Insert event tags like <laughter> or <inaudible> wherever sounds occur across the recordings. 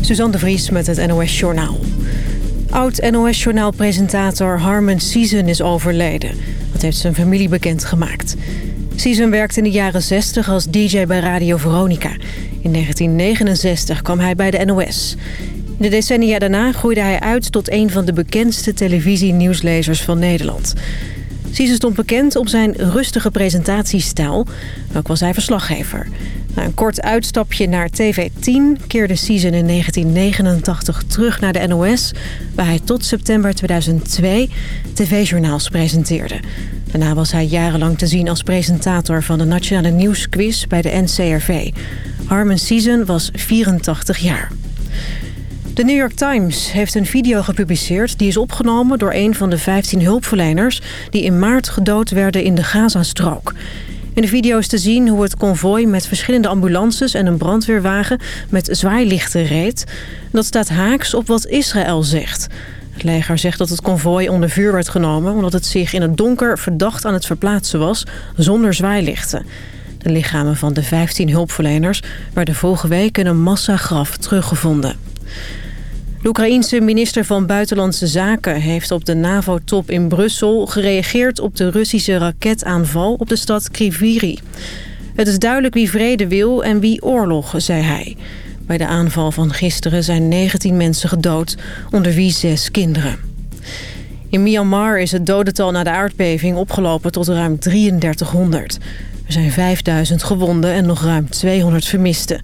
Suzanne de Vries met het NOS Journaal. Oud-NOS-journaal-presentator Harmon Season is overleden. Dat heeft zijn familie bekendgemaakt. Season werkte in de jaren 60 als DJ bij Radio Veronica. In 1969 kwam hij bij de NOS. De decennia daarna groeide hij uit tot een van de bekendste televisienieuwslezers van Nederland. Season stond bekend om zijn rustige presentatiestijl. Ook was hij verslaggever. Na een kort uitstapje naar TV10 keerde Season in 1989 terug naar de NOS... waar hij tot september 2002 tv-journaals presenteerde. Daarna was hij jarenlang te zien als presentator van de Nationale Nieuwsquiz bij de NCRV. Harmon Season was 84 jaar. De New York Times heeft een video gepubliceerd... die is opgenomen door een van de 15 hulpverleners... die in maart gedood werden in de Gazastrook. In de video is te zien hoe het konvooi met verschillende ambulances... en een brandweerwagen met zwaailichten reed. Dat staat haaks op wat Israël zegt... Het leger zegt dat het konvooi onder vuur werd genomen... omdat het zich in het donker verdacht aan het verplaatsen was... zonder zwaailichten. De lichamen van de 15 hulpverleners... werden vorige week in een massagraf teruggevonden. De Oekraïense minister van Buitenlandse Zaken heeft op de NAVO-top in Brussel gereageerd op de Russische raketaanval op de stad Kriviri. Het is duidelijk wie vrede wil en wie oorlog, zei hij. Bij de aanval van gisteren zijn 19 mensen gedood, onder wie zes kinderen. In Myanmar is het dodental na de aardbeving opgelopen tot ruim 3300. Er zijn 5000 gewonden en nog ruim 200 vermisten.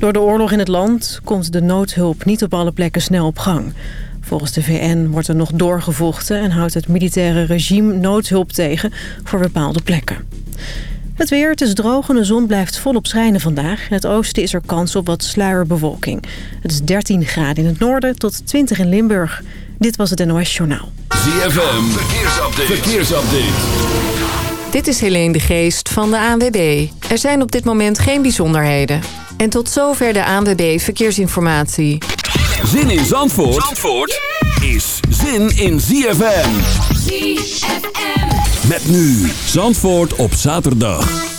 Door de oorlog in het land komt de noodhulp niet op alle plekken snel op gang. Volgens de VN wordt er nog doorgevochten en houdt het militaire regime noodhulp tegen voor bepaalde plekken. Het weer, het is droog en de zon blijft volop schijnen vandaag. In het oosten is er kans op wat sluierbewolking. Het is 13 graden in het noorden tot 20 in Limburg. Dit was het NOS Journaal. ZFM, verkeersupdate. verkeersupdate. Dit is Helene de Geest van de ANWB. Er zijn op dit moment geen bijzonderheden. En tot zover de ANWB Verkeersinformatie. Zin in Zandvoort, Zandvoort is zin in ZFM. ZFM. Met nu Zandvoort op zaterdag.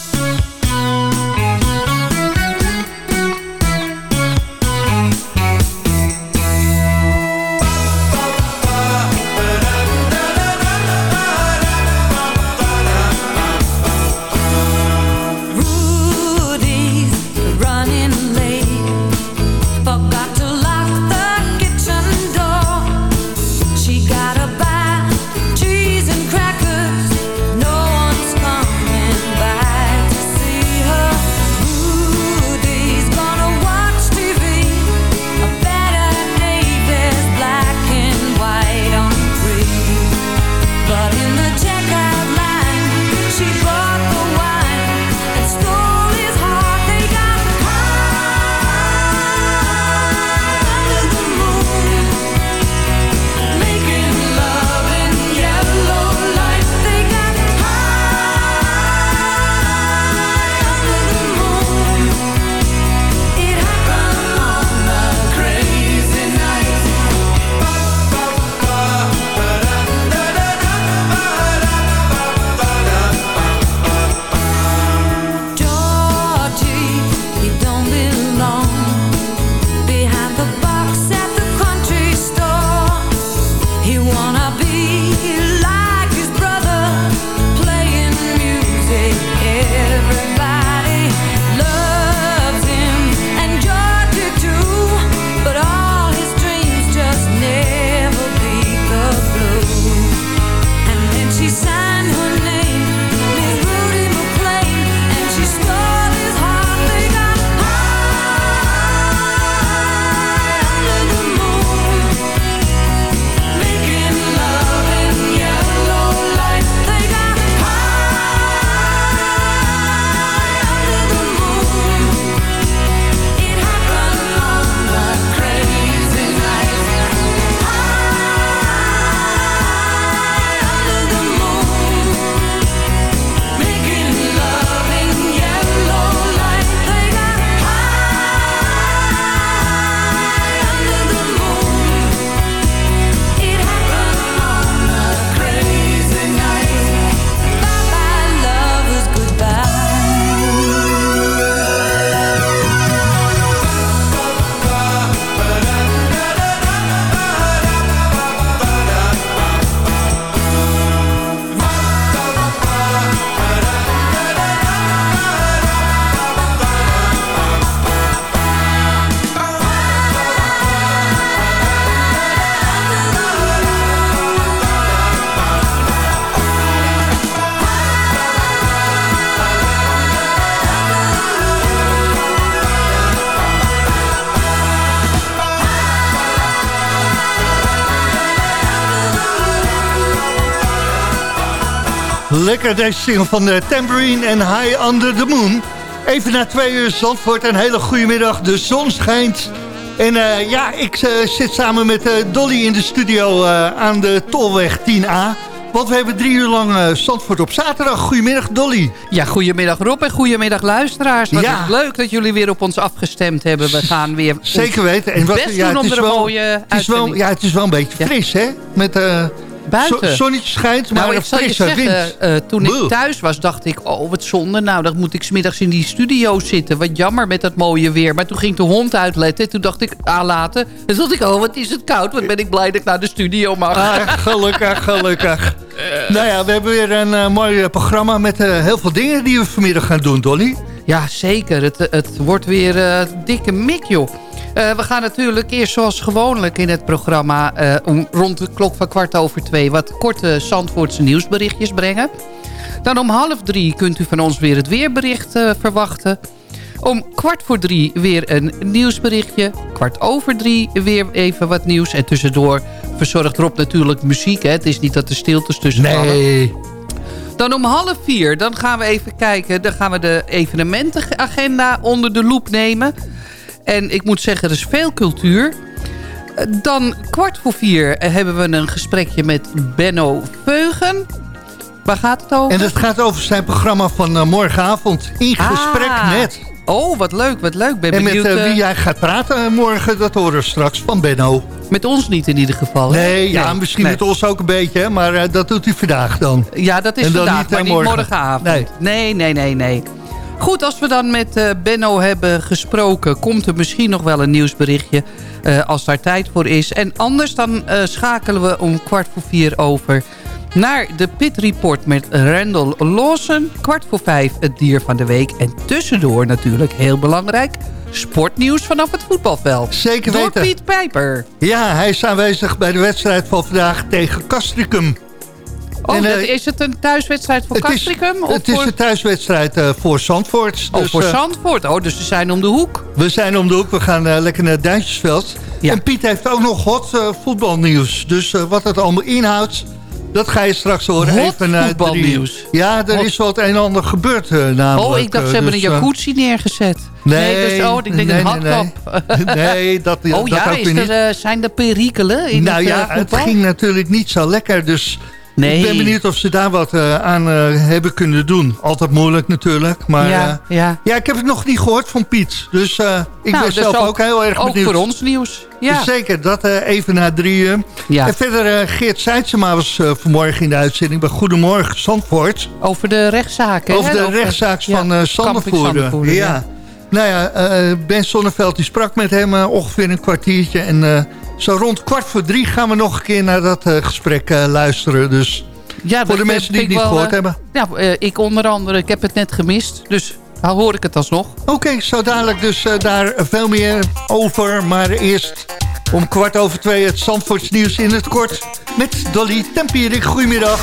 Lekker deze single van de Tambourine en High Under the Moon. Even na twee uur Zandvoort, een hele goede middag. De zon schijnt. En uh, ja, ik uh, zit samen met uh, Dolly in de studio aan de Tolweg 10A. Want we hebben drie uur lang Zandvoort op zaterdag. Goedemiddag Dolly. Ja, goedemiddag Rob en goedemiddag luisteraars. Wat ja. leuk dat jullie weer op ons afgestemd hebben. We gaan weer Zeker weten. En wat, best ja, doen om het is er een wel, mooie het is wel, Ja, het is wel een beetje ja. fris hè. Met... Buiten. Zonnetje schijnt, maar nou, ik zal je zeggen, uh, toen Buh. ik thuis was, dacht ik... oh, wat zonde, nou, dan moet ik smiddags in die studio zitten. Wat jammer met dat mooie weer. Maar toen ging de hond uitletten. Toen dacht ik, aanlaten. Toen dacht ik, oh, wat is het koud. Wat ben ik blij dat ik naar de studio mag. Ah, gelukkig, gelukkig. nou ja, we hebben weer een uh, mooi programma met heel veel dingen die we vanmiddag gaan doen, Dolly. Ja, zeker. Het, het wordt weer dikke mik, joh. Uh, we gaan natuurlijk eerst zoals gewoonlijk in het programma... Uh, om, rond de klok van kwart over twee... wat korte Zandvoortse nieuwsberichtjes brengen. Dan om half drie kunt u van ons weer het weerbericht uh, verwachten. Om kwart voor drie weer een nieuwsberichtje. Kwart over drie weer even wat nieuws. En tussendoor verzorgt Rob natuurlijk muziek. Hè? Het is niet dat er stiltes tussen Nee. Dan om half vier, dan gaan we even kijken. Dan gaan we de evenementenagenda onder de loep nemen. En ik moet zeggen, er is veel cultuur. Dan kwart voor vier hebben we een gesprekje met Benno Veugen. Waar gaat het over? En het gaat over zijn programma van uh, morgenavond. In gesprek ah. met... Oh, wat leuk, wat leuk. Ben en benieuwd, met uh, wie jij gaat praten morgen, dat horen we straks van Benno. Met ons niet in ieder geval. Nee, ja, nee, misschien nee. met ons ook een beetje, maar uh, dat doet hij vandaag dan. Ja, dat is en vandaag, niet, maar niet morgen. morgenavond. Nee. nee, nee, nee. nee. Goed, als we dan met uh, Benno hebben gesproken... komt er misschien nog wel een nieuwsberichtje uh, als daar tijd voor is. En anders dan uh, schakelen we om kwart voor vier over... naar de Pit Report met Randall Lawson. Kwart voor vijf het dier van de week. En tussendoor natuurlijk, heel belangrijk... sportnieuws vanaf het voetbalveld. Zeker Door weten. Piet Pijper. Ja, hij is aanwezig bij de wedstrijd van vandaag tegen Castricum. Oh, en, dat, is het een thuiswedstrijd voor Castricum? Het is, het is voor... een thuiswedstrijd uh, voor Zandvoort. Oh, dus, voor uh, Zandvoort. Oh, dus zijn om de hoek. We zijn om de hoek. We gaan lekker naar Duintjesveld. Ja. En Piet heeft ook nog hot voetbalnieuws. Dus wat het allemaal inhoudt, dat ga je straks horen. Hot Even voetbalnieuws? Ja, er hot. is het een en ander gebeurd namelijk. Oh, ik dacht ze hebben dus, een jacuzzi neergezet. Nee, nee, dus, oh, ik denk nee, een hardkap. Nee, <laughs> nee dat, oh, dat ja, ook is er, niet. zijn er perikelen in nou, het ja, het ging natuurlijk niet zo lekker, dus... Nee. Ik ben benieuwd of ze daar wat uh, aan uh, hebben kunnen doen. Altijd moeilijk natuurlijk. Maar ja, uh, ja. ja, ik heb het nog niet gehoord van Piet. Dus ik nou, ben zelf ook, ook heel erg ook benieuwd. voor ons nieuws. Ja. Dus zeker, dat even na drieën. Ja. En verder, Geert Seidsema was vanmorgen in de uitzending bij Goedemorgen Zandvoort. Over de rechtszaken. Over de Over, rechtszaak van Sandervoerder. Ja. ja. Nou ja, Ben Sonneveld die sprak met hem ongeveer een kwartiertje. En zo rond kwart voor drie gaan we nog een keer naar dat gesprek luisteren. Dus... Ja, Voor de mensen die het niet wel, gehoord uh, hebben. Ja, ik onder andere. Ik heb het net gemist. Dus nou hoor ik het alsnog. Oké, okay, zo dadelijk dus uh, daar veel meer over. Maar eerst om kwart over twee het Zandvoorts nieuws in het kort. Met Dolly Tempierik. Goedemiddag.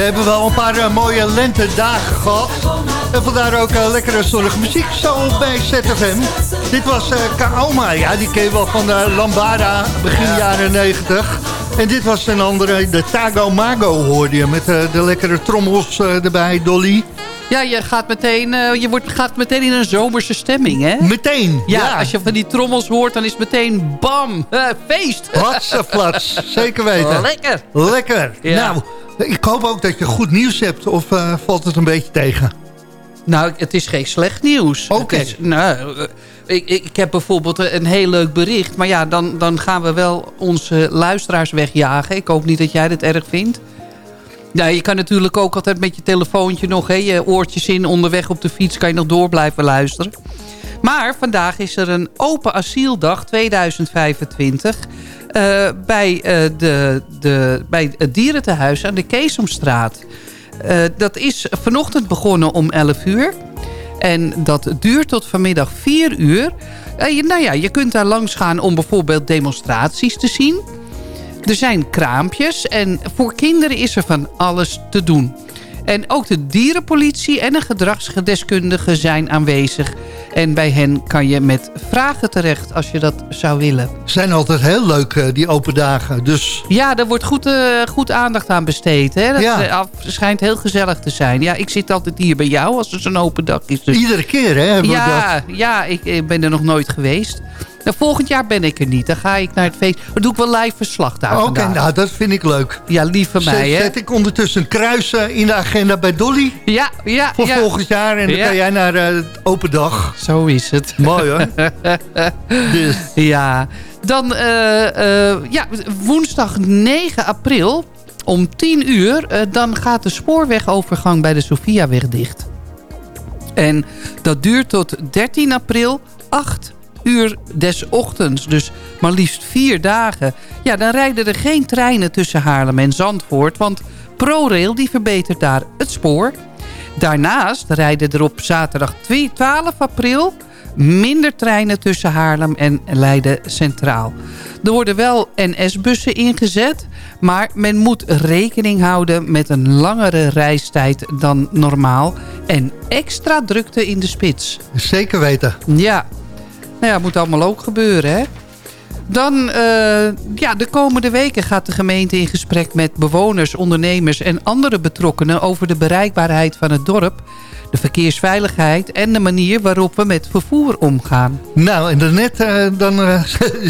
We hebben wel een paar uh, mooie lentedagen gehad. En vandaar ook uh, lekkere zonnige muziek zo bij ZFM. Dit was uh, Kaoma, ja, die ken je wel van de Lambada, begin jaren 90. En dit was een andere, de Tago Mago hoorde je, met de lekkere trommels erbij, Dolly. Ja, je gaat meteen, uh, je wordt, gaat meteen in een zomerse stemming, hè? Meteen, ja. ja. als je van die trommels hoort, dan is meteen bam, uh, feest. Hatseflats, zeker weten. Lekker. Lekker. Ja. Nou, ik hoop ook dat je goed nieuws hebt, of uh, valt het een beetje tegen? Nou, het is geen slecht nieuws. Oké. Okay. Nou, ik, ik, heb bijvoorbeeld een heel leuk bericht. Maar ja, dan, dan gaan we wel onze luisteraars wegjagen. Ik hoop niet dat jij dit erg vindt. Ja, je kan natuurlijk ook altijd met je telefoontje nog... Hè, je oortjes in onderweg op de fiets... kan je nog door blijven luisteren. Maar vandaag is er een open asieldag 2025... Uh, bij, uh, de, de, bij het dierentehuis aan de Keesomstraat. Uh, dat is vanochtend begonnen om 11 uur. En dat duurt tot vanmiddag 4 uur. Nou ja, je kunt daar langs gaan om bijvoorbeeld demonstraties te zien... Er zijn kraampjes en voor kinderen is er van alles te doen. En ook de dierenpolitie en een gedragsdeskundige zijn aanwezig. En bij hen kan je met vragen terecht als je dat zou willen. Zijn altijd heel leuk, eh, die open dagen. Dus... Ja, daar wordt goed, uh, goed aandacht aan besteed. Hè? Dat ja. schijnt heel gezellig te zijn. Ja, ik zit altijd hier bij jou als er zo'n open dag is. Dus... Iedere keer, hè? Ja, ja ik, ik ben er nog nooit geweest. Nou, volgend jaar ben ik er niet. Dan ga ik naar het feest. Dan doe ik wel live verslag daar Oké, nou dat vind ik leuk. Ja, lief van mij. Zet, zet ik ondertussen een kruis uh, in de agenda bij Dolly. Ja, ja. Voor ja. volgend jaar. En dan ja. kan jij naar uh, het open dag. Zo is het. Mooi hoor. <laughs> dus. Ja. Dan uh, ja, woensdag 9 april om 10 uur. dan gaat de spoorwegovergang bij de Sofiaweg dicht. En dat duurt tot 13 april 8 uur des ochtends. Dus maar liefst vier dagen. Ja, dan rijden er geen treinen tussen Haarlem en Zandvoort. Want ProRail die verbetert daar het spoor. Daarnaast rijden er op zaterdag 12 april minder treinen tussen Haarlem en Leiden Centraal. Er worden wel NS-bussen ingezet, maar men moet rekening houden met een langere reistijd dan normaal en extra drukte in de spits. Zeker weten. Ja, nou ja, moet allemaal ook gebeuren, hè? Dan, uh, ja, de komende weken gaat de gemeente in gesprek met bewoners, ondernemers en andere betrokkenen over de bereikbaarheid van het dorp, de verkeersveiligheid en de manier waarop we met vervoer omgaan. Nou, en daarnet, uh, dan, uh,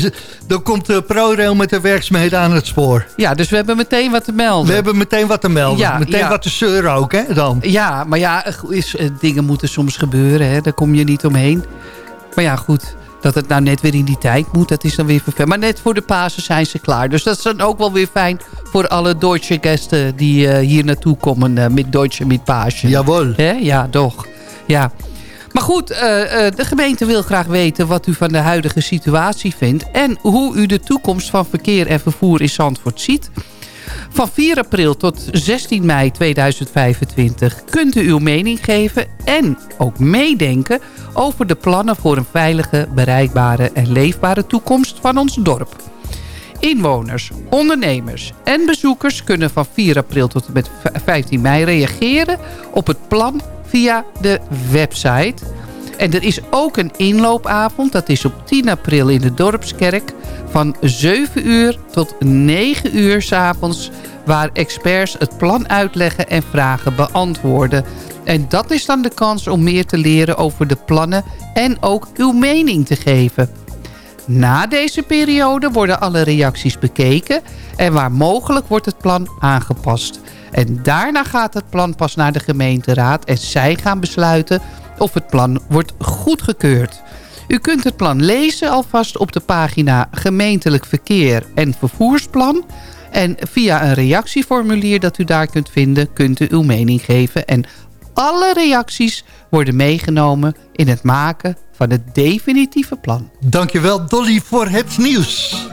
<laughs> dan komt de ProRail met de werkzaamheden aan het spoor. Ja, dus we hebben meteen wat te melden. We hebben meteen wat te melden. Ja, meteen ja. wat te zeuren ook, hè, dan. Ja, maar ja, is, dingen moeten soms gebeuren, hè. Daar kom je niet omheen. Maar ja, goed. Dat het nou net weer in die tijd moet, dat is dan weer vervelend. Maar net voor de Pasen zijn ze klaar. Dus dat is dan ook wel weer fijn voor alle Duitse gasten die uh, hier naartoe komen uh, met Duitse met Pasen. Jawel. He? Ja, toch. Ja. Maar goed, uh, de gemeente wil graag weten wat u van de huidige situatie vindt... en hoe u de toekomst van verkeer en vervoer in Zandvoort ziet... Van 4 april tot 16 mei 2025 kunt u uw mening geven en ook meedenken over de plannen voor een veilige, bereikbare en leefbare toekomst van ons dorp. Inwoners, ondernemers en bezoekers kunnen van 4 april tot en met 15 mei reageren op het plan via de website. En er is ook een inloopavond, dat is op 10 april in de Dorpskerk... van 7 uur tot 9 uur s'avonds... waar experts het plan uitleggen en vragen beantwoorden. En dat is dan de kans om meer te leren over de plannen... en ook uw mening te geven. Na deze periode worden alle reacties bekeken... en waar mogelijk wordt het plan aangepast... En daarna gaat het plan pas naar de gemeenteraad en zij gaan besluiten of het plan wordt goedgekeurd. U kunt het plan lezen alvast op de pagina Gemeentelijk Verkeer en Vervoersplan. En via een reactieformulier dat u daar kunt vinden, kunt u uw mening geven. En alle reacties worden meegenomen in het maken van het definitieve plan. Dankjewel Dolly voor het nieuws.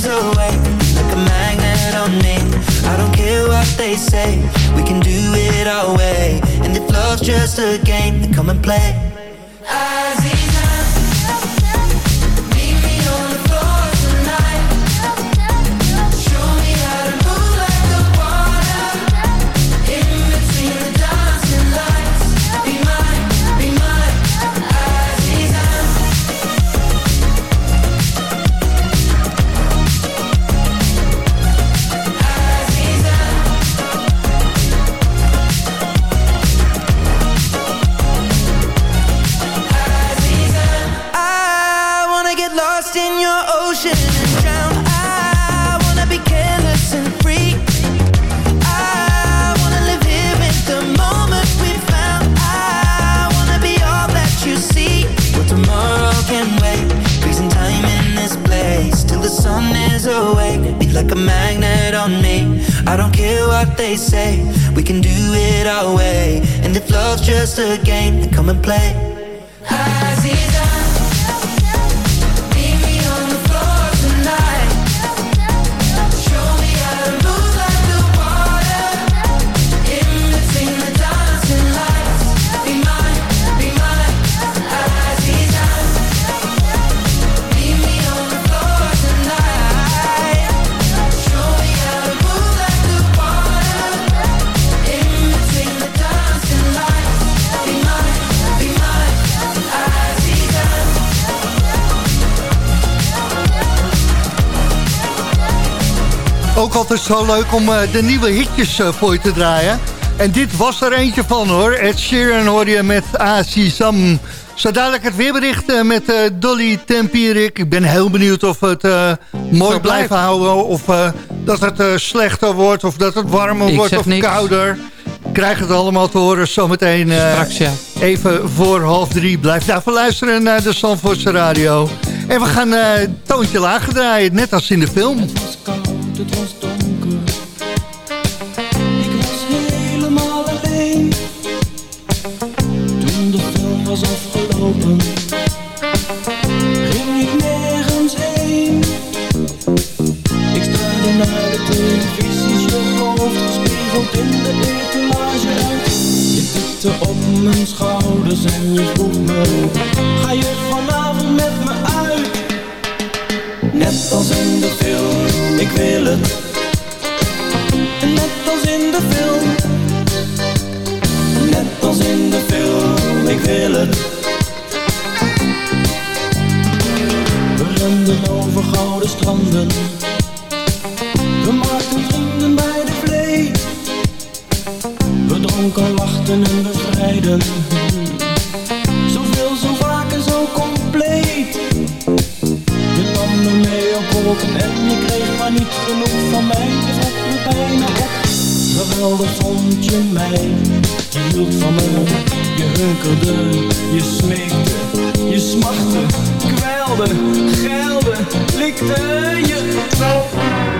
Is away Like a magnet on me. I don't care what they say We can do it our way. And if love's just a game Then come and play. They zo leuk om uh, de nieuwe hitjes uh, voor je te draaien. En dit was er eentje van hoor. Ed Sheeran hoor je met Sam. Zo dadelijk het weerbericht uh, met Dolly Tempierik. Ik ben heel benieuwd of het mooi blijft houden. Of dat het slechter wordt. Of dat het warmer wordt of niks. kouder. Krijg het allemaal te horen zometeen. Straks ja. Even voor half drie. Blijf daarvoor luisteren naar de Zandvoortse Radio. En we gaan toontje lager draaien. Net als in de film. Het was koud, het was was mijn schouders en je vroeg Ga je vanavond met me uit Net als in de film, ik wil het Net als in de film Net als in de film ik wil het. We renden over gouden stranden. We dronken, lachten en bevrijden. Zoveel, zo vaak en zo compleet. Je nam me mee op wolken en je kreeg maar niet genoeg van mij. Je vroeg me bijna op. Geweldig vond je mij, je hield van me je hunkerde, je smeekte, je smachtte, kwelde, geilde, likte je Net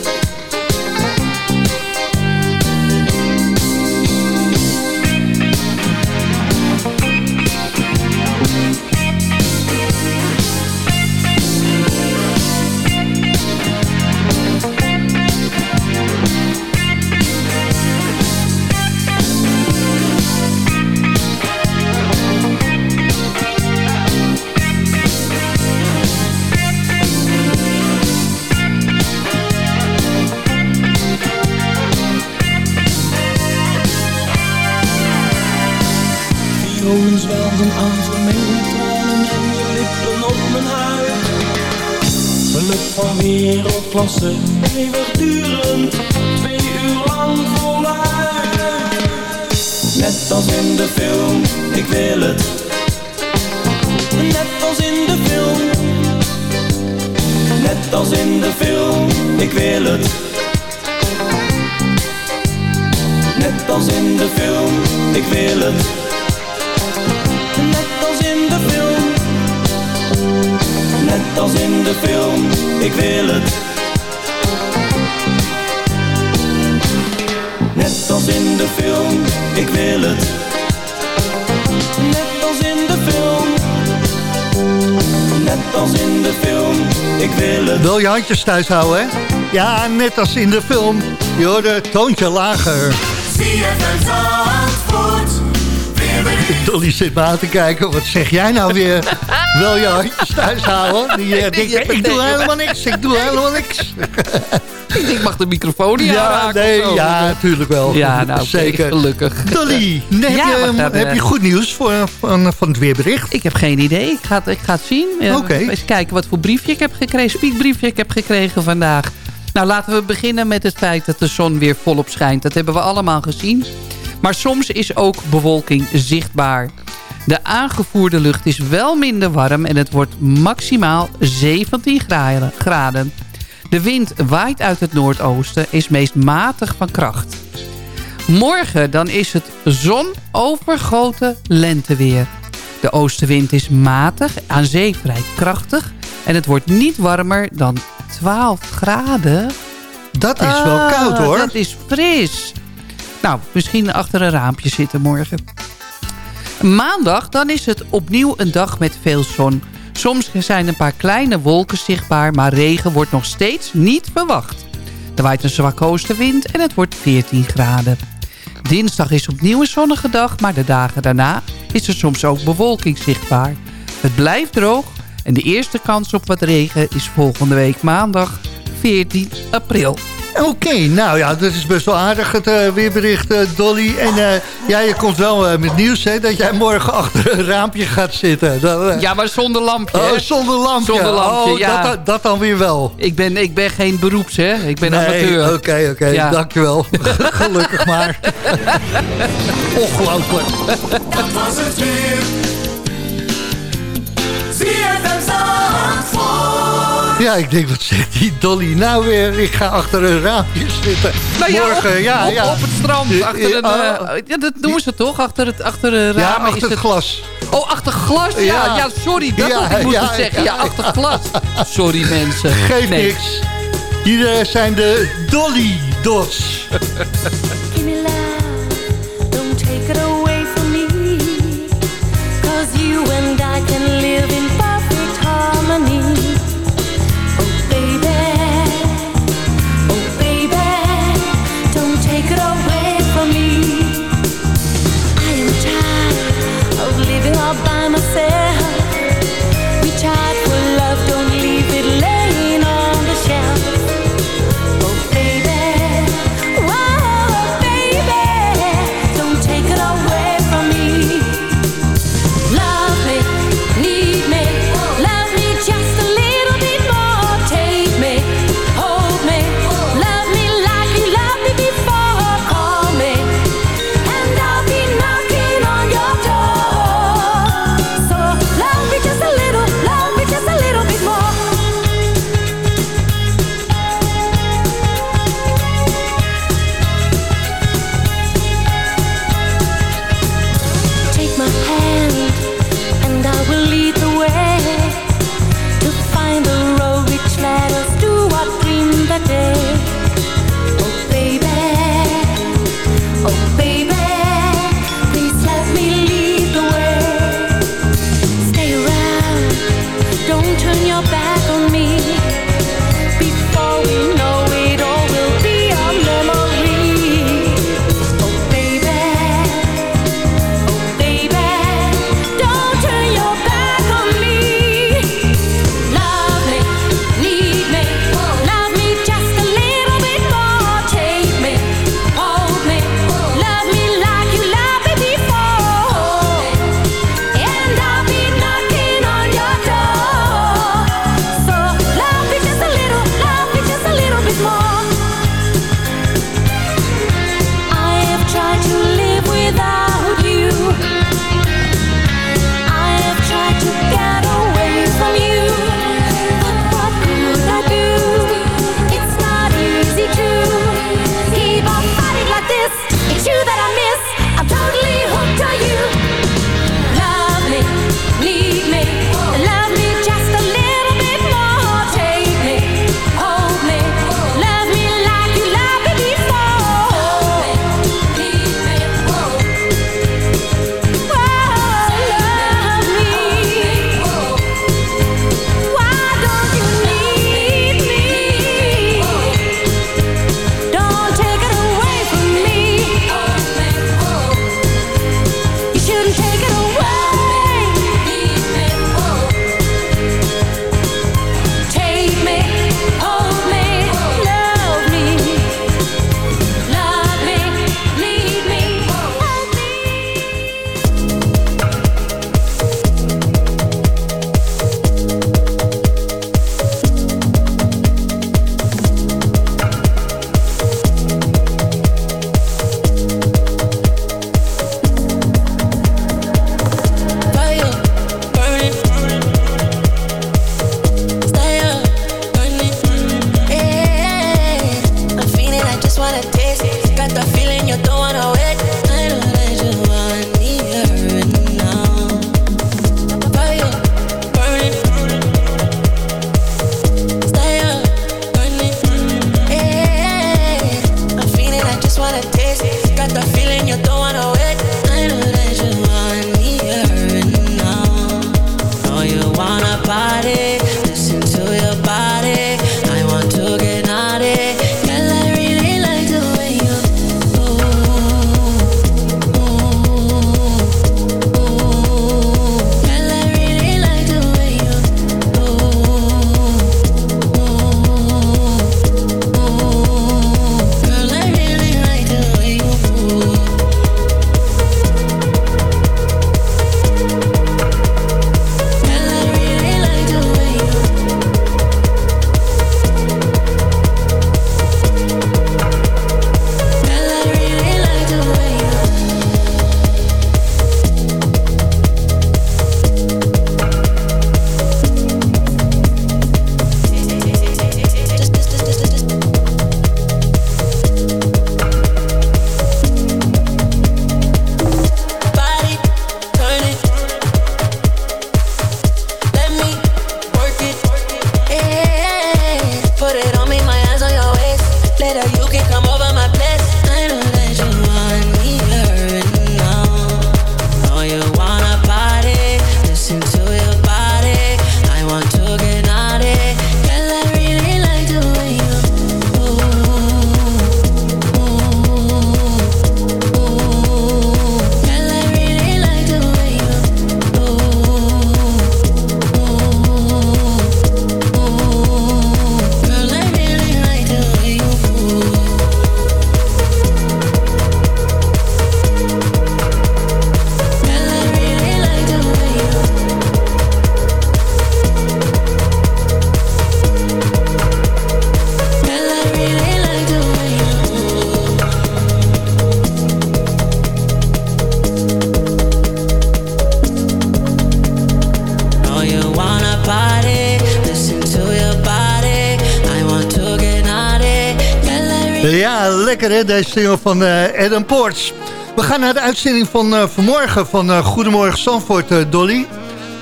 closer wil je handjes thuis houden, hè? Ja, net als in de film. Je hoorde het toontje lager. Dolly zit me aan te kijken. Wat zeg jij nou weer? <laughs> Wil je handjes thuis houden? Die, eh, <laughs> Ik denkt, doe helemaal niks. Ik doe helemaal niks. <laughs> <laughs> Ik mag de microfoon niet Ja, aanraken nee, ja, natuurlijk wel. Ja, nou, zeker. gelukkig. Dolly, nee, Ja, heb, je, gaan, heb eh, je goed nieuws voor, van, van het weerbericht? Ik heb geen idee. Ik ga het, ik ga het zien. Eh, Oké. Eens kijken wat voor briefje ik heb gekregen. Spiekbriefje ik heb gekregen vandaag. Nou, laten we beginnen met het feit dat de zon weer volop schijnt. Dat hebben we allemaal gezien. Maar soms is ook bewolking zichtbaar. De aangevoerde lucht is wel minder warm en het wordt maximaal 17 gra- graden. De wind waait uit het noordoosten, is meest matig van kracht. Morgen dan is het zonovergoten lenteweer. De oostenwind is matig, aan zee vrij krachtig... en het wordt niet warmer dan 12 graden. Dat is wel Ah, koud hoor. Dat is fris. Nou, misschien achter een raampje zitten morgen. Maandag, dan is het opnieuw een dag met veel zon. Soms zijn een paar kleine wolken zichtbaar, maar regen wordt nog steeds niet verwacht. Er waait een zwakke oostenwind en het wordt 14 graden. Dinsdag is opnieuw een zonnige dag, maar de dagen daarna is er soms ook bewolking zichtbaar. Het blijft droog en de eerste kans op wat regen is volgende week maandag 14 april. Oké, nou ja, dat is best wel aardig het eh, weerbericht, eh, Dolly. En eh, ja, je komt wel met nieuws, hè, dat jij morgen <laughs> achter een raampje gaat zitten. Dat, Ja, maar zonder lampje. oh, zonder lampje. Zonder lampje, oh, ja. dat, dat dan weer wel. Ik ben, ik ben geen beroeps, hè. Ik ben Nee, amateur. Oké, oké, Ja. dankjewel. <laughs> Gelukkig maar. <laughs> Ongelooflijk. Dat was het weer. Ja, ik denk, wat zegt die Dolly nou weer? Ik ga achter een raampje zitten. Nou ja, Morgen, op, ja, op, ja. op het strand. Achter een, Ja, eh, ja, dat doen ze toch? Achter het, achter een Ja, ramen achter is het het... glas. Oh, achter glas? Ja, Ja. ja, sorry. Dat Ja, had ik moeten ja, zeggen. Ja, ja. achter glas. <laughs> Sorry, mensen. Geeft Nee. niks. Hier eh, zijn de Dolly Dots. Lekker hè, deze single van uh, Adam Ports. We gaan naar de uitzending van uh, vanmorgen van uh, Goedemorgen Zandvoort, Dolly.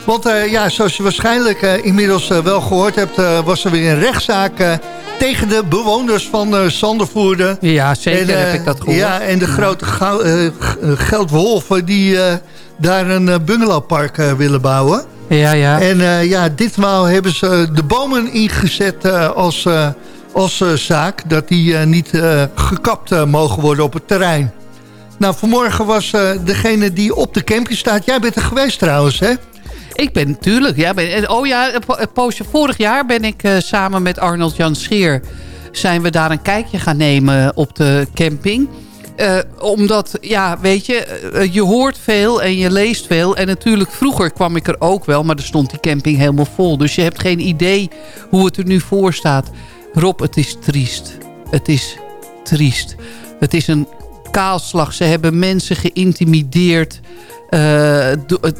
Want ja, zoals je waarschijnlijk inmiddels wel gehoord hebt... was er weer een rechtszaak tegen de bewoners van Zandervoerde. Ja, zeker en, heb ik dat gehoord. Ja, en de grote geldwolven die daar een bungalowpark willen bouwen. Ja, ja. En ja, ditmaal hebben ze de bomen ingezet als als uh, zaak... dat die uh, niet uh, gekapt mogen worden op het terrein. Nou, vanmorgen was degene die op de camping staat... Jij bent er geweest trouwens, hè? Ik ben natuurlijk, ja. Oh ja, een poosje vorig jaar ben ik samen met Arnold Jan Scheer... zijn we daar een kijkje gaan nemen op de camping... omdat, ja, weet je, je hoort veel en je leest veel. En natuurlijk, vroeger kwam ik er ook wel, maar er stond die camping helemaal vol. Dus je hebt geen idee hoe het er nu voor staat. Rob, het is triest. Het is triest. Het is een kaalslag. Ze hebben mensen geïntimideerd... Uh,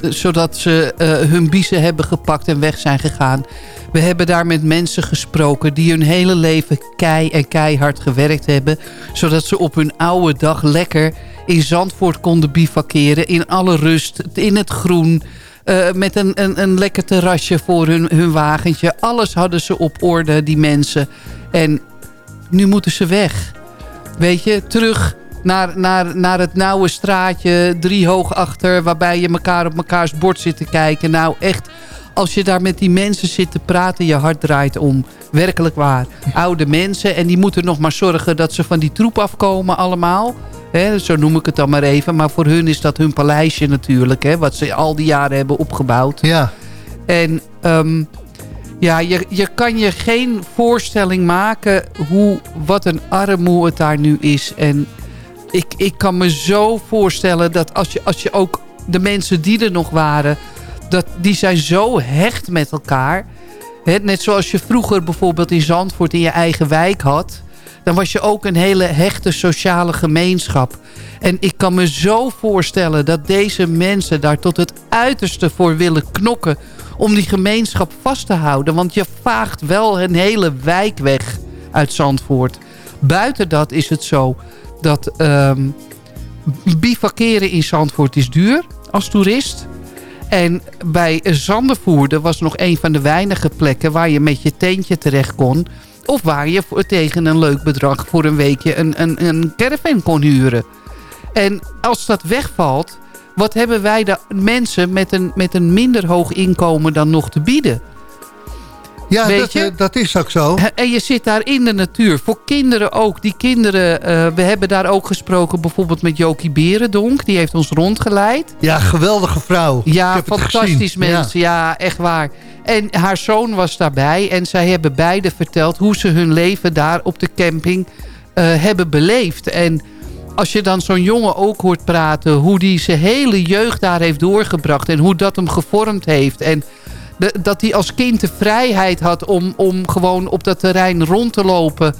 zodat ze uh, hun biezen hebben gepakt en weg zijn gegaan. We hebben daar met mensen gesproken die hun hele leven kei en keihard gewerkt hebben. Zodat ze op hun oude dag lekker in Zandvoort konden bivakeren. In alle rust, in het groen. Uh, met een, een, een lekker terrasje voor hun, hun wagentje. Alles hadden ze op orde, die mensen. En nu moeten ze weg. Weet je, terug naar, naar, naar het nauwe straatje, drie hoog achter... waarbij je elkaar op mekaars bord zit te kijken. Nou, echt, als je daar met die mensen zit te praten... je hart draait om. Werkelijk waar. Oude mensen. En die moeten nog maar zorgen dat ze van die troep afkomen allemaal... He, zo noem ik het dan maar even. Maar voor hun is dat hun paleisje natuurlijk. Hè, wat ze al die jaren hebben opgebouwd. Ja. En um, ja, je, je kan je geen voorstelling maken hoe, wat een armoe het daar nu is. En ik, ik kan me zo voorstellen dat als je, als je ook de mensen die er nog waren... Dat, die zijn zo hecht met elkaar. net zoals je vroeger bijvoorbeeld in Zandvoort in je eigen wijk had dan was je ook een hele hechte sociale gemeenschap. En ik kan me zo voorstellen dat deze mensen daar tot het uiterste voor willen knokken... om die gemeenschap vast te houden. Want je vaagt wel een hele wijk weg uit Zandvoort. Buiten dat is het zo dat um, bivakeren in Zandvoort is duur als toerist... En bij Zandervoerde was nog een van de weinige plekken... waar je met je tentje terecht kon of waar je tegen een leuk bedrag voor een weekje een, een, een caravan kon huren. En als dat wegvalt, wat hebben wij de mensen met een, met een minder hoog inkomen dan nog te bieden? Ja, dat, eh, dat, is ook zo. En je zit daar in de natuur. Voor kinderen ook. Die kinderen, uh, we hebben daar ook gesproken bijvoorbeeld met Jokie Berendonk. Die heeft ons rondgeleid. Ja, geweldige vrouw. Ja, fantastisch mensen. Ja. ja. echt waar. En haar zoon was daarbij. En zij hebben beide verteld hoe ze hun leven daar op de camping uh, hebben beleefd. En als je dan zo'n jongen ook hoort praten... hoe die zijn hele jeugd daar heeft doorgebracht... en hoe dat hem gevormd heeft... en dat hij als kind de vrijheid had om, om gewoon op dat terrein rond te lopen.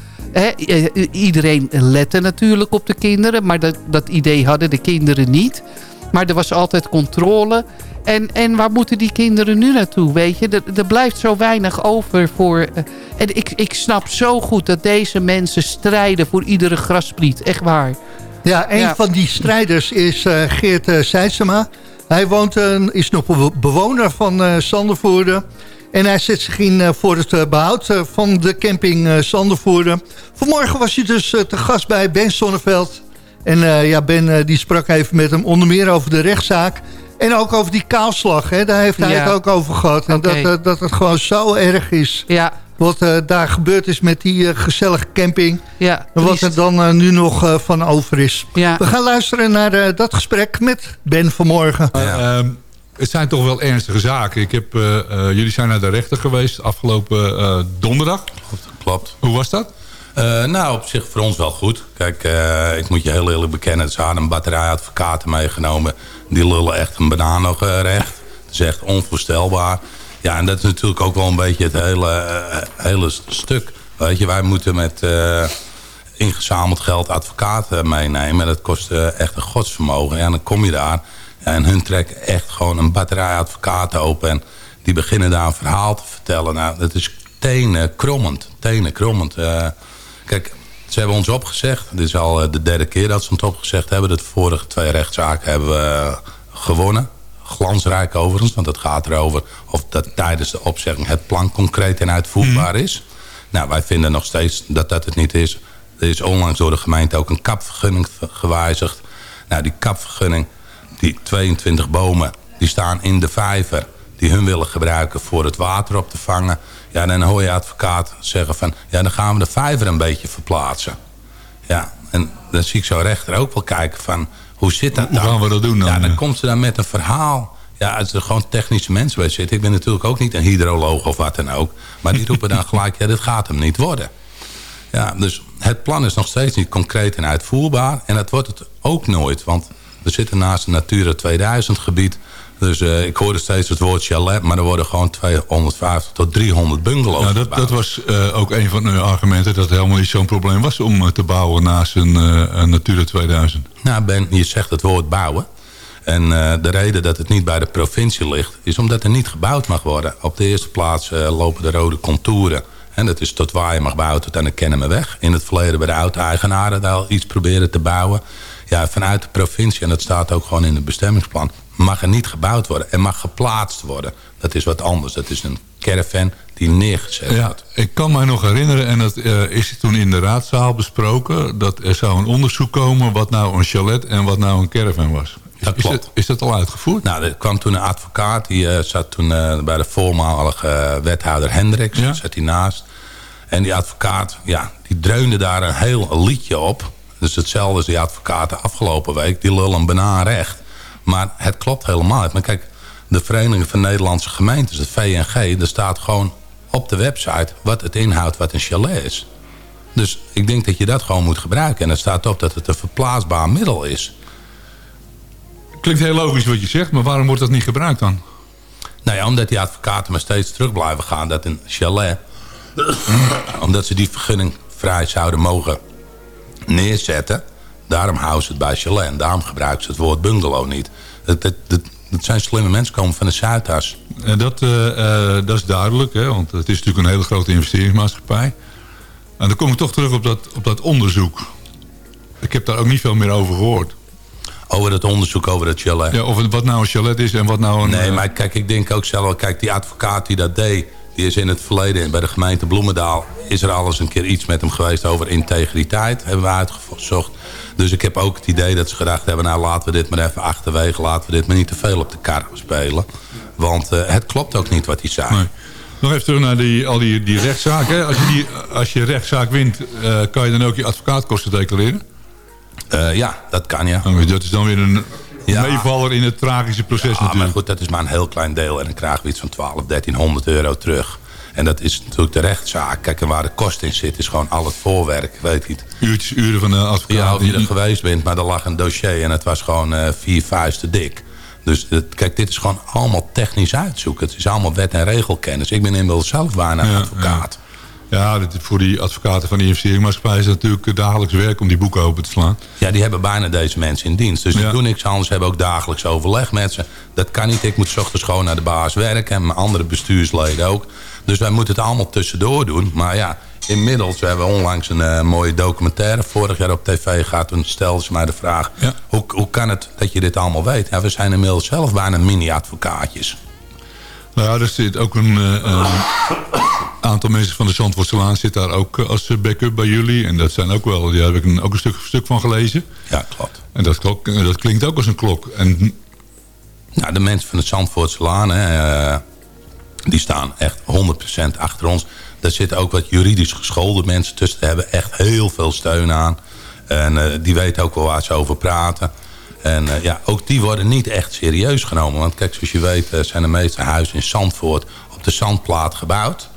iedereen lette natuurlijk op de kinderen, maar dat, dat idee hadden de kinderen niet. Maar er was altijd controle. En, en waar moeten die kinderen nu naartoe, weet je? Er, er blijft zo weinig over voor... Uh, en ik, ik snap zo goed dat deze mensen strijden voor iedere graspriet. Echt waar. Ja, een van die strijders is uh, Geert uh, hij woont, uh, is nog bewoner van uh, Sandervoorde. En hij zet zich in uh, voor het behoud van de camping Sandervoorde. Vanmorgen was hij dus te gast bij Ben Sonneveld. En ja, Ben die sprak even met hem onder meer over de rechtszaak. En ook over die kaalslag, hè? daar heeft hij het ook over gehad. En dat, dat het gewoon zo erg is. Ja, wat uh, daar gebeurd is met die uh, gezellige camping. Ja, en wat er dan uh, nu nog van over is. Ja. We gaan luisteren naar dat gesprek met Ben vanmorgen. Ja. het zijn toch wel ernstige zaken. Ik heb, jullie zijn naar de rechter geweest afgelopen donderdag. Klopt. Hoe was dat? nou, op zich voor ons wel goed. Kijk, ik moet je heel eerlijk bekennen. Ze hadden een batterij advocaten meegenomen. Die lullen echt een banaan nog recht. Het is echt onvoorstelbaar. Ja, en dat is natuurlijk ook wel een beetje het hele, uh, hele stuk. Weet je, wij moeten met uh, ingezameld geld advocaten meenemen. Dat kost uh, echt een godsvermogen. Ja, en dan kom je daar en hun trekken echt gewoon een batterij advocaten open. En die beginnen daar een verhaal te vertellen. Nou, dat is tenen krommend. Tenen krommend. kijk, Ze hebben ons opgezegd. Dit is al eh, de derde keer dat ze ons opgezegd hebben. De vorige twee rechtszaken hebben we eh, gewonnen. Glansrijk overigens, want het gaat erover... of dat tijdens de opzegging het plan concreet en uitvoerbaar is. Nou, wij vinden nog steeds dat dat het niet is. Er is onlangs door de gemeente ook een kapvergunning gewijzigd. Nou, die kapvergunning, die 22 bomen, die staan in de vijver... die hun willen gebruiken voor het water op te vangen. Ja, dan hoor je advocaat zeggen van... ja, dan gaan we de vijver een beetje verplaatsen. Ja, en dan zie ik zo rechter ook wel kijken van... hoe zit dat Hoe dan? gaan we dat doen dan? Ja, dan komt ze dan met een verhaal. Ja, als er gewoon technische mensen bij zitten. Ik ben natuurlijk ook niet een hydroloog of wat dan ook. Maar die roepen dan <laughs> gelijk, ja, dit gaat hem niet worden. Ja, dus het plan is nog steeds niet concreet en uitvoerbaar. En dat wordt het ook nooit. Want we zitten naast een Natura 2000 gebied. Dus eh, ik hoorde steeds het woord chalet. Maar er worden gewoon 250 tot 300 bungalows Nou, dat, gebouwd. dat was eh, ook een van de argumenten dat het helemaal niet zo'n probleem was om eh, te bouwen naast een, een Natura 2000. Nou Ben, je zegt het woord bouwen. En de reden dat het niet bij de provincie ligt... is omdat er niet gebouwd mag worden. Op de eerste plaats lopen de rode contouren. En dat is tot waar je mag bouwen, tot aan de Kennemerweg. In het verleden bij de oud-eigenaren daar al iets proberen te bouwen. Ja, vanuit de provincie, en dat staat ook gewoon in het bestemmingsplan... mag er niet gebouwd worden. Er mag geplaatst worden. Dat is wat anders. Dat is een caravan die neergezet Ja, wordt. ik kan mij nog herinneren, en dat eh, is toen in de raadzaal besproken... dat er zou een onderzoek komen wat nou een chalet en wat nou een caravan was. Is, Dat is, klopt. dat, is dat al uitgevoerd? Nou, er kwam toen een advocaat. Die eh, zat toen eh, bij de voormalige wethouder Hendricks. Ja. Zat hij naast. En die advocaat, ja, die dreunde daar een heel liedje op. Dus hetzelfde als die advocaat de afgelopen week. Die lullen banaan recht. Maar het klopt helemaal niet. Maar kijk, de Vereniging van Nederlandse Gemeentes, de VNG... er staat gewoon op de website wat het inhoudt wat een chalet is. Dus ik denk dat je dat gewoon moet gebruiken. En er staat op dat het een verplaatsbaar middel is. Klinkt heel logisch wat je zegt, maar waarom wordt dat niet gebruikt dan? Nou ja, omdat die advocaten maar steeds terug blijven gaan dat een chalet... <coughs> omdat ze die vergunning vrij zouden mogen neerzetten... daarom houden ze het bij chalet. En daarom gebruiken ze het woord bungalow niet. Het, het, het, het zijn slimme mensen, komen van de Zuidas. En dat, eh, eh, dat is duidelijk, hè, want het is natuurlijk een hele grote investeringsmaatschappij. En dan kom ik toch terug op dat, op dat onderzoek. Ik heb daar ook niet veel meer over gehoord. Over het onderzoek over het chalet. Ja, of het, wat nou een chalet is en wat nou een... Nee, eh, maar kijk, ik denk ook zelf... Kijk, die advocaat die dat deed... die is in het verleden bij de gemeente Bloemendaal... is er alles een keer iets met hem geweest over integriteit. Hebben we uitgezocht. Dus ik heb ook het idee dat ze gedacht hebben... nou, laten we dit maar even achterwege. Laten we dit maar niet te veel op de kar spelen. Want eh, het klopt ook niet wat hij zei. Nee. Nog even terug naar die, al die, die rechtszaken. Als je, die, als je rechtszaak wint, eh, kan je dan ook je advocaatkosten declareren? Eh, ja, dat kan ja. Nou, Dat is dan weer een Ja. meevaller in het tragische proces Ja, maar natuurlijk. goed, dat is maar een heel klein deel. En dan krijgen we iets van 12, 1300 euro terug. En dat is natuurlijk de rechtszaak. Kijk, en waar de kost in zit, is gewoon al het voorwerk. Weet het. Uurtjes, uren van de advocaat. Ja, of je er geweest bent, maar er lag een dossier en het was gewoon eh, vier vuisten dik. Dus het- kijk, dit is gewoon allemaal technisch uitzoeken. Het is allemaal wet- en regelkennis. Ik ben inmiddels zelf bijna Ja, advocaat. Ja, dat, voor die advocaten van die investeringsmaatschappij is het natuurlijk eh, dagelijks werk om die boeken open te slaan. Ja. die hebben bijna deze mensen in dienst. Dus die Ja. doen niks anders, hebben ook dagelijks overleg met ze. Dat kan niet. Ik moet 's ochtends gewoon naar de baas werken. En mijn andere bestuursleden ook. Dus wij moeten het allemaal tussendoor doen. Maar ja, inmiddels, we hebben onlangs een eh, mooie documentaire vorig jaar op tv gehad. Toen stelden ze mij de vraag, Ja. hoe, hoe kan het dat je dit allemaal weet? Ja, we zijn inmiddels zelf bijna mini-advocaatjes. Nou ja, er zit ook een een aantal mensen van de Zandvoortselaan zit daar ook eh, als eh, backup bij jullie. En dat zijn ook wel, daar heb ik een, ook een stuk, stuk van gelezen. Ja, klopt. En dat, klok, eh, dat klinkt ook als een klok. En Nou, de mensen van het Zandvoortse Laan, hè, eh, die staan echt 100% achter ons. Daar zitten ook wat juridisch geschoolde mensen tussen. Die hebben echt heel veel steun aan. En die weten ook wel waar ze over praten. En ja, ook die worden niet echt serieus genomen. Want kijk, zoals je weet zijn de meeste huizen in Zandvoort op de zandplaat gebouwd.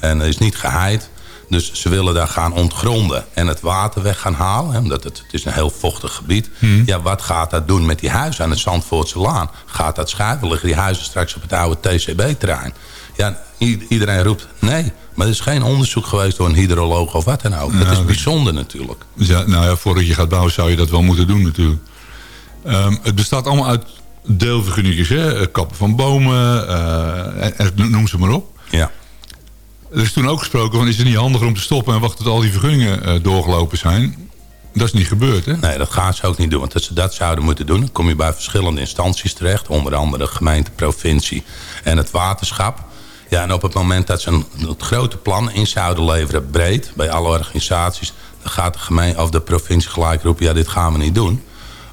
En is niet geheid. Dus ze willen daar gaan ontgronden en het water weg gaan halen. hè, Omdat het, het is een heel vochtig gebied. Ja, wat gaat dat doen met die huizen aan het Zandvoortse Laan? Gaat dat schuiven? Liggen die huizen straks op het oude TCB-terrein? Ja, iedereen roept nee. Maar er is geen onderzoek geweest door een hydroloog of wat dan ook. dat Nou, is dat- bijzonder natuurlijk. ja, nou ja, voordat je gaat bouwen zou je dat wel moeten doen natuurlijk. Ehm, het bestaat allemaal uit deelvergunningen. Hè? Kappen van bomen, en- en noem ze maar op. Ja. Er is toen ook gesproken van is het niet handiger om te stoppen en wachten tot al die vergunningen eh, doorgelopen zijn. Dat is niet gebeurd, hè? Nee, dat gaan ze ook niet doen. Want als ze dat zouden moeten doen, dan kom je bij verschillende instanties terecht. Onder andere de gemeente, provincie en het waterschap. Ja, en op het moment dat ze een, het grote plan in zouden leveren, breed, bij alle organisaties, dan gaat de, gemeente, of de provincie gelijk roepen, ja, dit gaan we niet doen.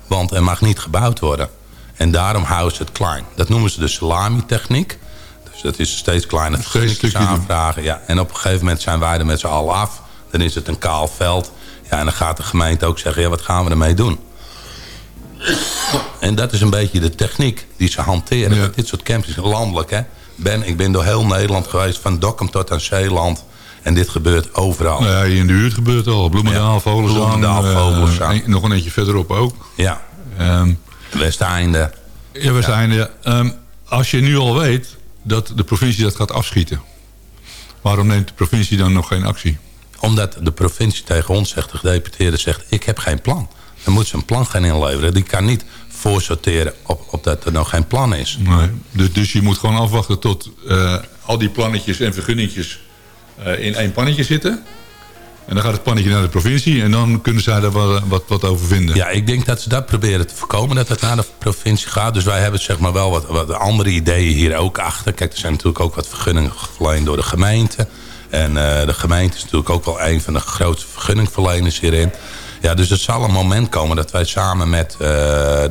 Want er mag niet gebouwd worden. En daarom houden ze het klein. Dat noemen ze de salami-techniek. Dus dat is steeds kleiner vergunningen aanvragen. Ja, en op een gegeven moment zijn wij er met z'n allen af. Dan is het een kaal veld. Ja, en dan gaat de gemeente ook zeggen, ja, wat gaan we ermee doen? En dat is een beetje de techniek die ze hanteren. Dit soort campings, landelijk hè. Ben, ik ben door heel Nederland geweest, van Dokkum tot aan Zeeland. En dit gebeurt overal. Nou ja, hier in de buurt gebeurt het al. Bloemendaal, ja. Volendam. Bloemendaal, Vogelzang. Uh, nog een eentje verderop ook. Ja. Um, Westeinde. Ja, Westeinde. Um, als je nu al weet dat de provincie dat gaat afschieten. Waarom neemt de provincie dan nog geen actie? Omdat de provincie tegen ons zegt, de gedeputeerde zegt... ik heb geen plan. Dan moet ze een plan gaan inleveren. Die kan niet voorsorteren op, op dat er nog geen plan is. Nee, dus, dus je moet gewoon afwachten tot uh, al die plannetjes en vergunningjes uh, in één pannetje zitten. En dan gaat het pannetje naar de provincie en dan kunnen zij daar wat, wat, wat, over vinden. Ja, ik denk dat ze dat proberen te voorkomen, dat het naar de provincie gaat. Dus wij hebben zeg maar wel wat, wat andere ideeën hier ook achter. Kijk, er zijn natuurlijk ook wat vergunningen verleend door de gemeente. En uh, de gemeente is natuurlijk ook wel een van de grootste vergunningverleners hierin. Ja, dus het zal een moment komen dat wij samen met uh,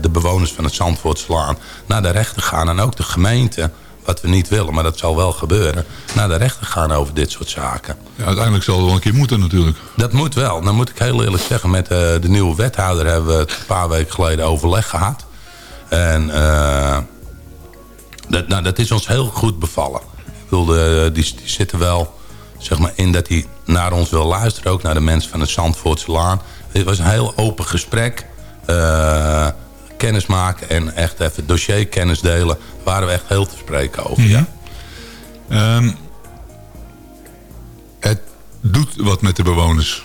de bewoners van het Zandvoortslaan naar de rechter gaan. En ook de gemeente, wat we niet willen, maar dat zal wel gebeuren, naar de rechter gaan over dit soort zaken. Ja, uiteindelijk zal het wel een keer moeten natuurlijk. Dat moet wel. Dan moet ik heel eerlijk zeggen, met uh, de nieuwe wethouder hebben we het een paar weken geleden overleg gehad. En uh, dat, nou, dat is ons heel goed bevallen. Ik wilde, die, die zitten wel zeg maar, in dat hij naar ons wil luisteren. Ook naar de mensen van het Zandvoortse Laan. Het was een heel open gesprek. Uh, kennis maken en echt even dossierkennis delen. Waren we echt heel te spreken over, mm -hmm. ja. Um, het doet wat met de bewoners.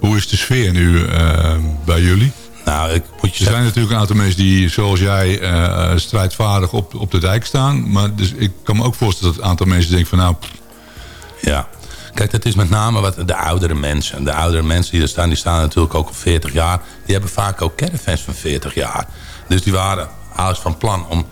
Hoe is de sfeer nu uh, bij jullie? Nou, ik moet je er zijn natuurlijk een aantal mensen die, zoals jij, uh, strijdvaardig op, op de dijk staan. Maar dus ik kan me ook voorstellen dat een aantal mensen denken van nou... Ja, Kijk, dat is met name wat de oudere mensen. De oudere mensen die er staan, die staan natuurlijk ook al 40 jaar. Die hebben vaak ook caravans van 40 jaar. Dus die waren ouders van plan om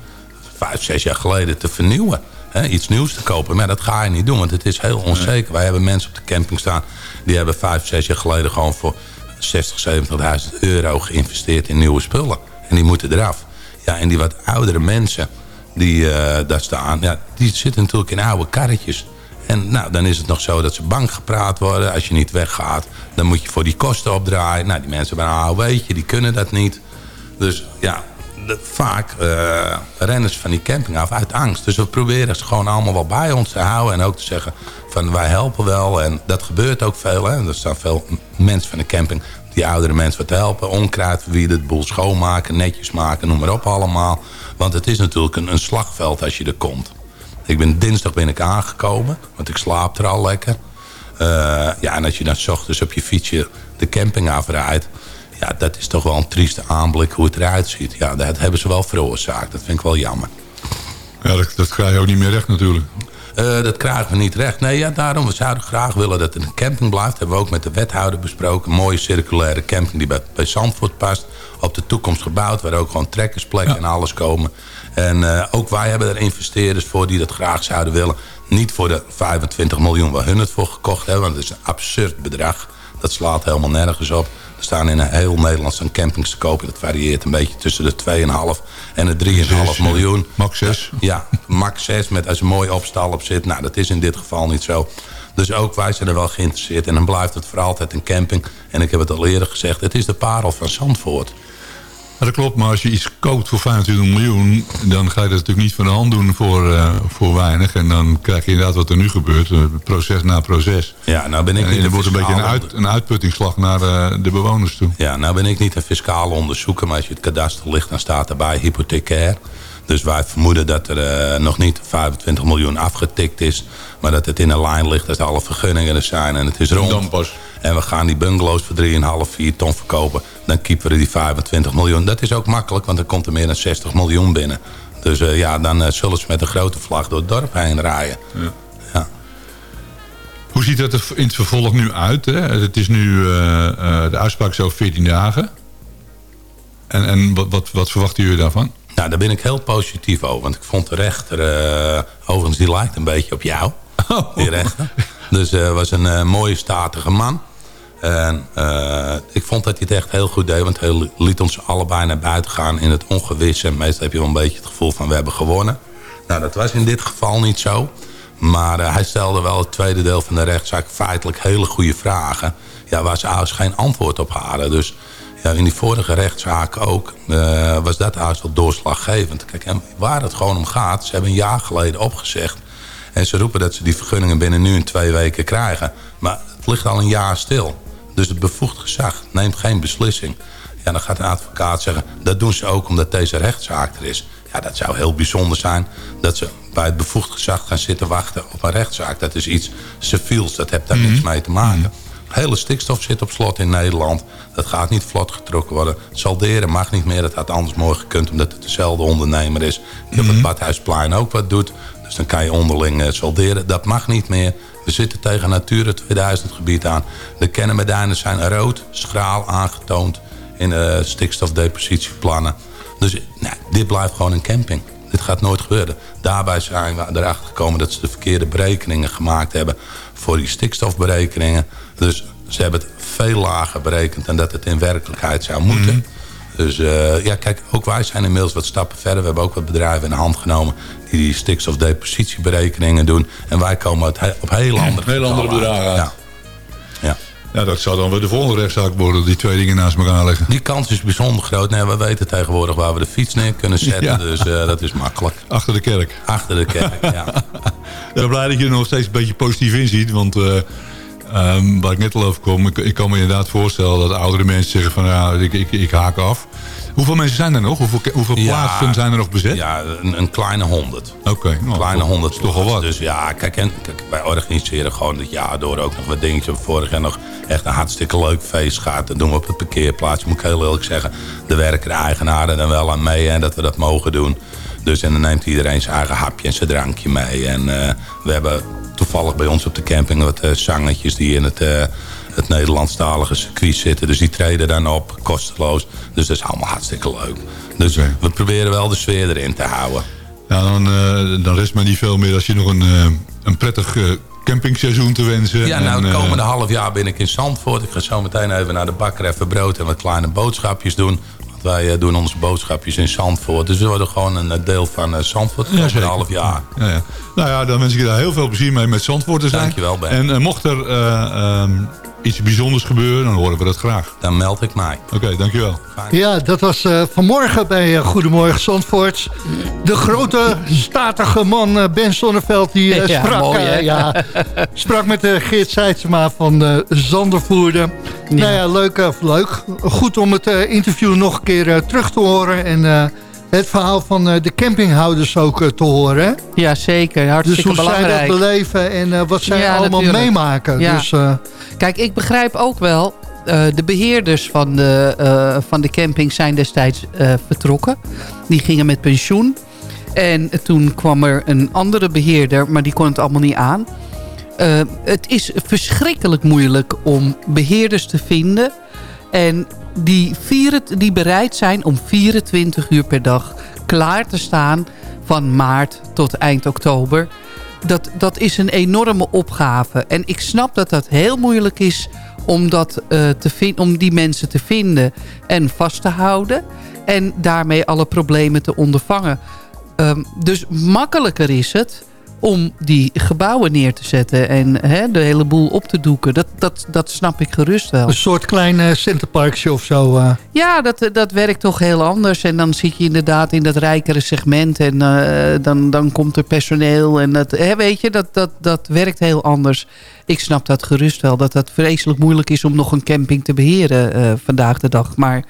vijf, zes jaar geleden te vernieuwen. Hè, iets nieuws te kopen. Maar dat ga je niet doen, want het is heel onzeker. Wij hebben mensen op de camping staan... die hebben vijf, zes jaar geleden gewoon voor 60, 70.000 euro geïnvesteerd in nieuwe spullen. En die moeten eraf. Ja, en die wat oudere mensen die uh, daar staan... Ja, die zitten natuurlijk in oude karretjes... En nou, dan is het nog zo dat ze bang gepraat worden. Als je niet weggaat, dan moet je voor die kosten opdraaien. Nou, die mensen bij een AOW'tje, die kunnen dat niet. Dus ja, vaak uh, rennen ze van die camping af uit angst. Dus we proberen ze gewoon allemaal wel bij ons te houden. En ook te zeggen van wij helpen wel. En dat gebeurt ook veel. Hè. Er staan veel mensen van de camping die oudere mensen wat helpen. Onkruid verwieden, het boel schoonmaken, netjes maken, noem maar op allemaal. Want het is natuurlijk een, een slagveld als je er komt. Ik ben dinsdag ben ik aangekomen, want ik slaap er al lekker. Uh, ja, en als je dan s ochtends op je fietsje de camping afrijdt... ja, dat is toch wel een trieste aanblik hoe het eruit ziet. Ja, dat hebben ze wel veroorzaakt. Dat vind ik wel jammer. Ja, dat, dat krijg je ook niet meer recht natuurlijk. Uh, dat krijgen we niet recht. Nee, ja, daarom we zouden graag willen dat het een camping blijft. Dat hebben we ook met de wethouder besproken. Een mooie circulaire camping die bij, bij Zandvoort past. Op de toekomst gebouwd, waar ook gewoon trekkersplekken ja. en alles komen. En uh, ook wij hebben er investeerders voor die dat graag zouden willen. Niet voor de 25 miljoen waar hun het voor gekocht hebben. Want het is een absurd bedrag. Dat slaat helemaal nergens op. Er staan in heel Nederland zo'n campings te kopen. Dat varieert een beetje tussen de 2,5 en de 3,5 miljoen. Max 6? Ja, max 6 met als een mooi opstal op zit. Nou, dat is in dit geval niet zo. Dus ook wij zijn er wel geïnteresseerd. En dan blijft het voor altijd een camping. En ik heb het al eerder gezegd. Het is de parel van Zandvoort. Ja, dat klopt, maar als je iets koopt voor 25 miljoen... dan ga je dat natuurlijk niet van de hand doen voor, uh, voor weinig. En dan krijg je inderdaad wat er nu gebeurt, uh, proces na proces. Ja, nou ben ik en, niet er wordt een beetje een, uit, een uitputtingsslag naar uh, de bewoners toe. Ja, nou ben ik niet een fiscale onderzoeker... maar als je het kadaster ligt, dan staat erbij hypothecair. Dus wij vermoeden dat er nog niet 25 miljoen afgetikt is... maar dat het in een lijn ligt als alle vergunningen er zijn en het is rond. Dan pas. En we gaan die bungalows voor 3,5, 4 ton verkopen. Dan keeperen die 25 miljoen. Dat is ook makkelijk, want dan komt er meer dan 60 miljoen binnen. Dus uh, ja, dan uh, zullen ze met een grote vlag door het dorp heen rijden. Ja. ja. ziet dat er in het vervolg nu uit? Hè? Het is nu, eh, eh, de uitspraak is over 14 dagen. En, en wat, wat, wat verwachten jullie daarvan? Nou, daar ben ik heel positief over. Want ik vond de rechter... eh, overigens, die lijkt een beetje op jou. <laughs> Die rechter. Dus hij was een eh, mooie, statige man. En eh, ik vond dat hij het echt heel goed deed. Want hij liet ons allebei naar buiten gaan in het ongewisse. En meestal heb je wel een beetje het gevoel van we hebben gewonnen. Nou, dat was in dit geval niet zo. Maar eh, hij stelde wel het tweede deel van de rechtszaak feitelijk hele goede vragen. Ja, waar ze ouders geen antwoord op hadden. Dus ja, in die vorige rechtszaak ook eh, was dat juist wel doorslaggevend. Kijk, en waar het gewoon om gaat, ze hebben een jaar geleden opgezegd. En ze roepen dat ze die vergunningen binnen nu en twee weken krijgen. Maar het ligt al een jaar stil. Dus het bevoegd gezag neemt geen beslissing. Ja, dan gaat een advocaat zeggen, dat doen ze ook omdat deze rechtszaak er is. Ja, dat zou heel bijzonder zijn dat ze bij het bevoegd gezag gaan zitten wachten op een rechtszaak. Dat is iets civiels, dat heeft daar niks mee te maken. hele stikstof zit op slot in Nederland. Dat gaat niet vlot getrokken worden. Salderen mag niet meer, dat had anders mooi gekund... omdat het dezelfde ondernemer is die op het Badhuisplein ook wat doet. Dus dan kan je onderling eh, salderen. Dat mag niet meer. We zitten tegen Natura 2000 gebied aan. De kennenmedainen zijn rood, schraal aangetoond... in uh, stikstofdepositieplannen. Dus dit blijft gewoon een camping. Dit gaat nooit gebeuren. Daarbij zijn we erachter gekomen dat ze de verkeerde berekeningen gemaakt hebben... voor die stikstofberekeningen. Dus ze hebben het veel lager berekend dan dat het in werkelijkheid zou moeten. Dus uh, ja, kijk, ook wij zijn inmiddels wat stappen verder. We hebben ook wat bedrijven in de hand genomen die die stikstofdepositieberekeningen doen. En wij komen op, he op heel andere, heel andere bedragen. Ja. ja. Ja, dat zou dan weer de volgende rechtszaak worden, die twee dingen naast elkaar leggen. Die kans is bijzonder groot. Nee, we weten tegenwoordig waar we de fiets neer kunnen zetten. ja. Dus uh, dat is makkelijk. Achter de kerk. Achter de kerk, <laughs> ja. ik ben blij dat je er nog steeds een beetje positief in ziet. Want uh, um, waar ik net al over kom, ik, ik, kan me inderdaad voorstellen dat oudere mensen zeggen van ja, ik, ik, ik haak af. Hoeveel mensen zijn er nog? Hoeveel, hoeveel ja, plaatsen zijn er nog bezet? Ja, een, een kleine honderd. Oké. Okay, nou, kleine honderd. toch al wat. Dus ja, kijk, en, kijk, wij organiseren gewoon dit jaar door ook nog wat dingetjes. Vorig jaar nog echt een hartstikke leuk feest gaat. Dat doen we op het parkeerplaats. Moet ik heel eerlijk zeggen. De werker, eigenaren dan wel aan mee en dat we dat mogen doen. Dus en dan neemt iedereen zijn eigen hapje en zijn drankje mee. En uh, we hebben toevallig bij ons op de camping wat uh, zangetjes die in het... Uh, het Nederlandstalige circuit zitten. Dus die treden dan op, kosteloos. Dus dat is allemaal hartstikke leuk. Dus okay. we proberen wel de sfeer erin te houden. Ja, dan, uh, dan rest me niet veel meer als je nog een, uh, een prettig uh, campingseizoen te wensen. Ja, nou, het komende half jaar ben ik in Zandvoort. Ik ga zo meteen even naar de bakker even brood en wat kleine boodschapjes doen. Want wij doen onze boodschapjes in Zandvoort. Dus we worden gewoon een deel van Zandvoort ja, half jaar. Ja, ja. Nou ja, dan wens ik je daar heel veel plezier mee met Zandvoort te zijn. Dankjewel, Ben. En mocht er... Um, iets bijzonders gebeuren, dan horen we dat graag. Dan meld ik mij. Oké, okay, dankjewel. Ja, dat was uh, vanmorgen bij uh, Goedemorgen Zandvoort. De grote, statige man uh, Ben Sonneveld, die ja, sprak, mooi, ja, <laughs> sprak met Geert Seidsema van Zandervoerde. Ja. Nou ja, leuk, leuk. Goed om het interview nog een keer terug te horen en het verhaal van uh, de campinghouders ook uh, te horen. Hè? Ja, zeker. Hartstikke dus hoe belangrijk. zij dat beleven en uh, wat zij ja, allemaal natuurlijk. meemaken. Ja. Dus, Kijk, ik begrijp ook wel... de beheerders van de, van de camping zijn destijds vertrokken. Die gingen met pensioen. En toen kwam er een andere beheerder, maar die kon het allemaal niet aan. het is verschrikkelijk moeilijk om beheerders te vinden... En die, die bereid zijn om 24 uur per dag klaar te staan van maart tot eind oktober. Dat, dat is een enorme opgave. En ik snap dat dat heel moeilijk is om, dat, uh, te om die mensen te vinden en vast te houden. En daarmee alle problemen te ondervangen. Um, dus makkelijker is het om die gebouwen neer te zetten en hè, de hele boel op te doeken. Dat, dat, dat snap ik gerust wel. Een soort klein uh, centerparkje of zo. Uh. Ja, dat, dat werkt toch heel anders. En dan zit je inderdaad in dat rijkere segment en uh, dan, dan komt er personeel. En dat, hè, weet je, dat, dat, dat werkt heel anders. Ik snap dat gerust wel, dat dat vreselijk moeilijk is om nog een camping te beheren vandaag de dag. Maar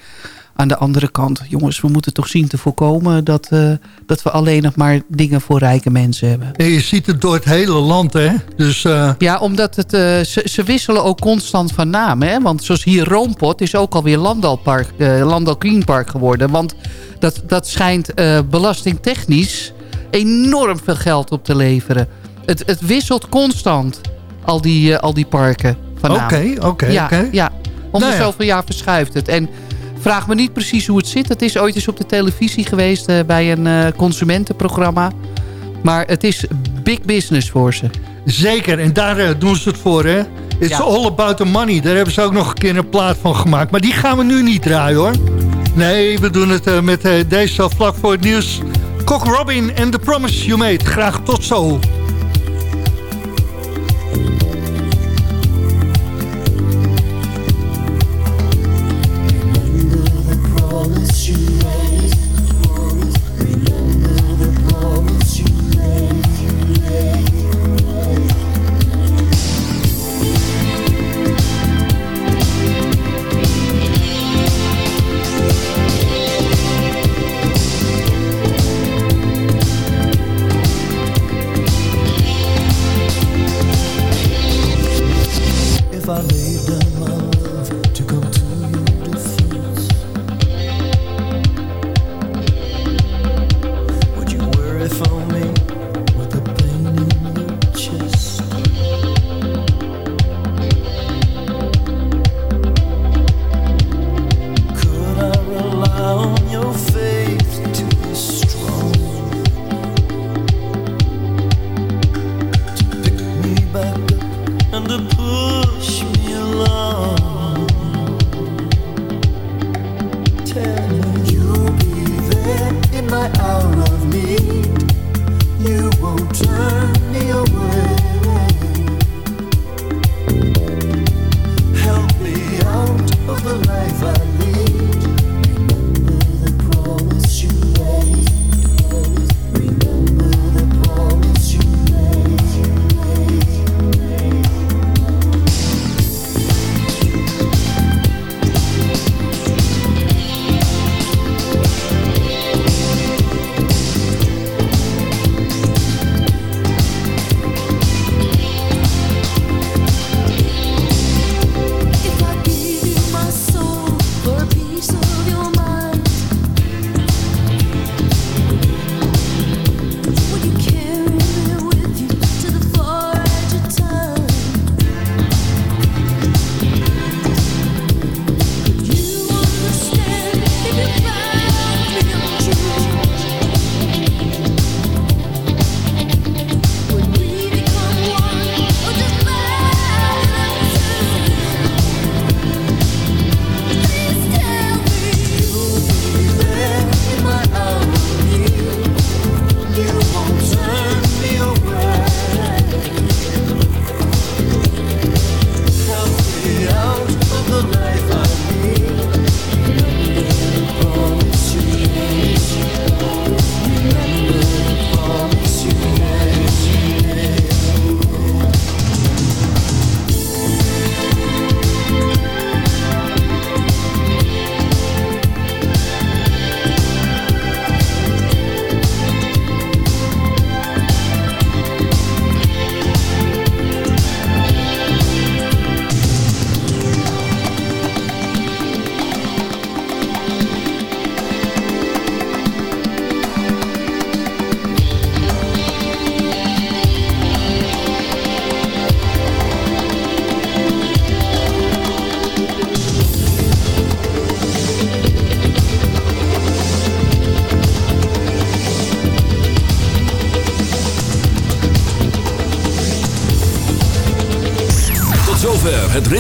aan de andere kant, jongens, we moeten toch zien te voorkomen... dat, uh, dat we alleen nog maar dingen voor rijke mensen hebben. En je ziet het door het hele land, hè? Dus, uh... Ja, omdat het, uh, ze, ze, wisselen ook constant van naam, hè? Want zoals hier Roompot is ook alweer Landalpark, Landal Green Park geworden. Want dat, dat schijnt belastingtechnisch enorm veel geld op te leveren. Het, het wisselt constant al die, al die parken vandaan. Oké, oké, ja, oké. Ja, om Nou ja. zoveel jaar verschuift het. En vraag me niet precies hoe het zit. Het is ooit eens op de televisie geweest eh, bij een eh, consumentenprogramma. Maar het is big business voor ze. Zeker, en daar eh, doen ze het voor, hè? It's Ja. all about the money. Daar hebben ze ook nog een keer een plaat van gemaakt. Maar die gaan we nu niet draaien, hoor. Nee, we doen het met deze vlak voor het nieuws. Cock Robin en The Promise You Made. Graag tot zo.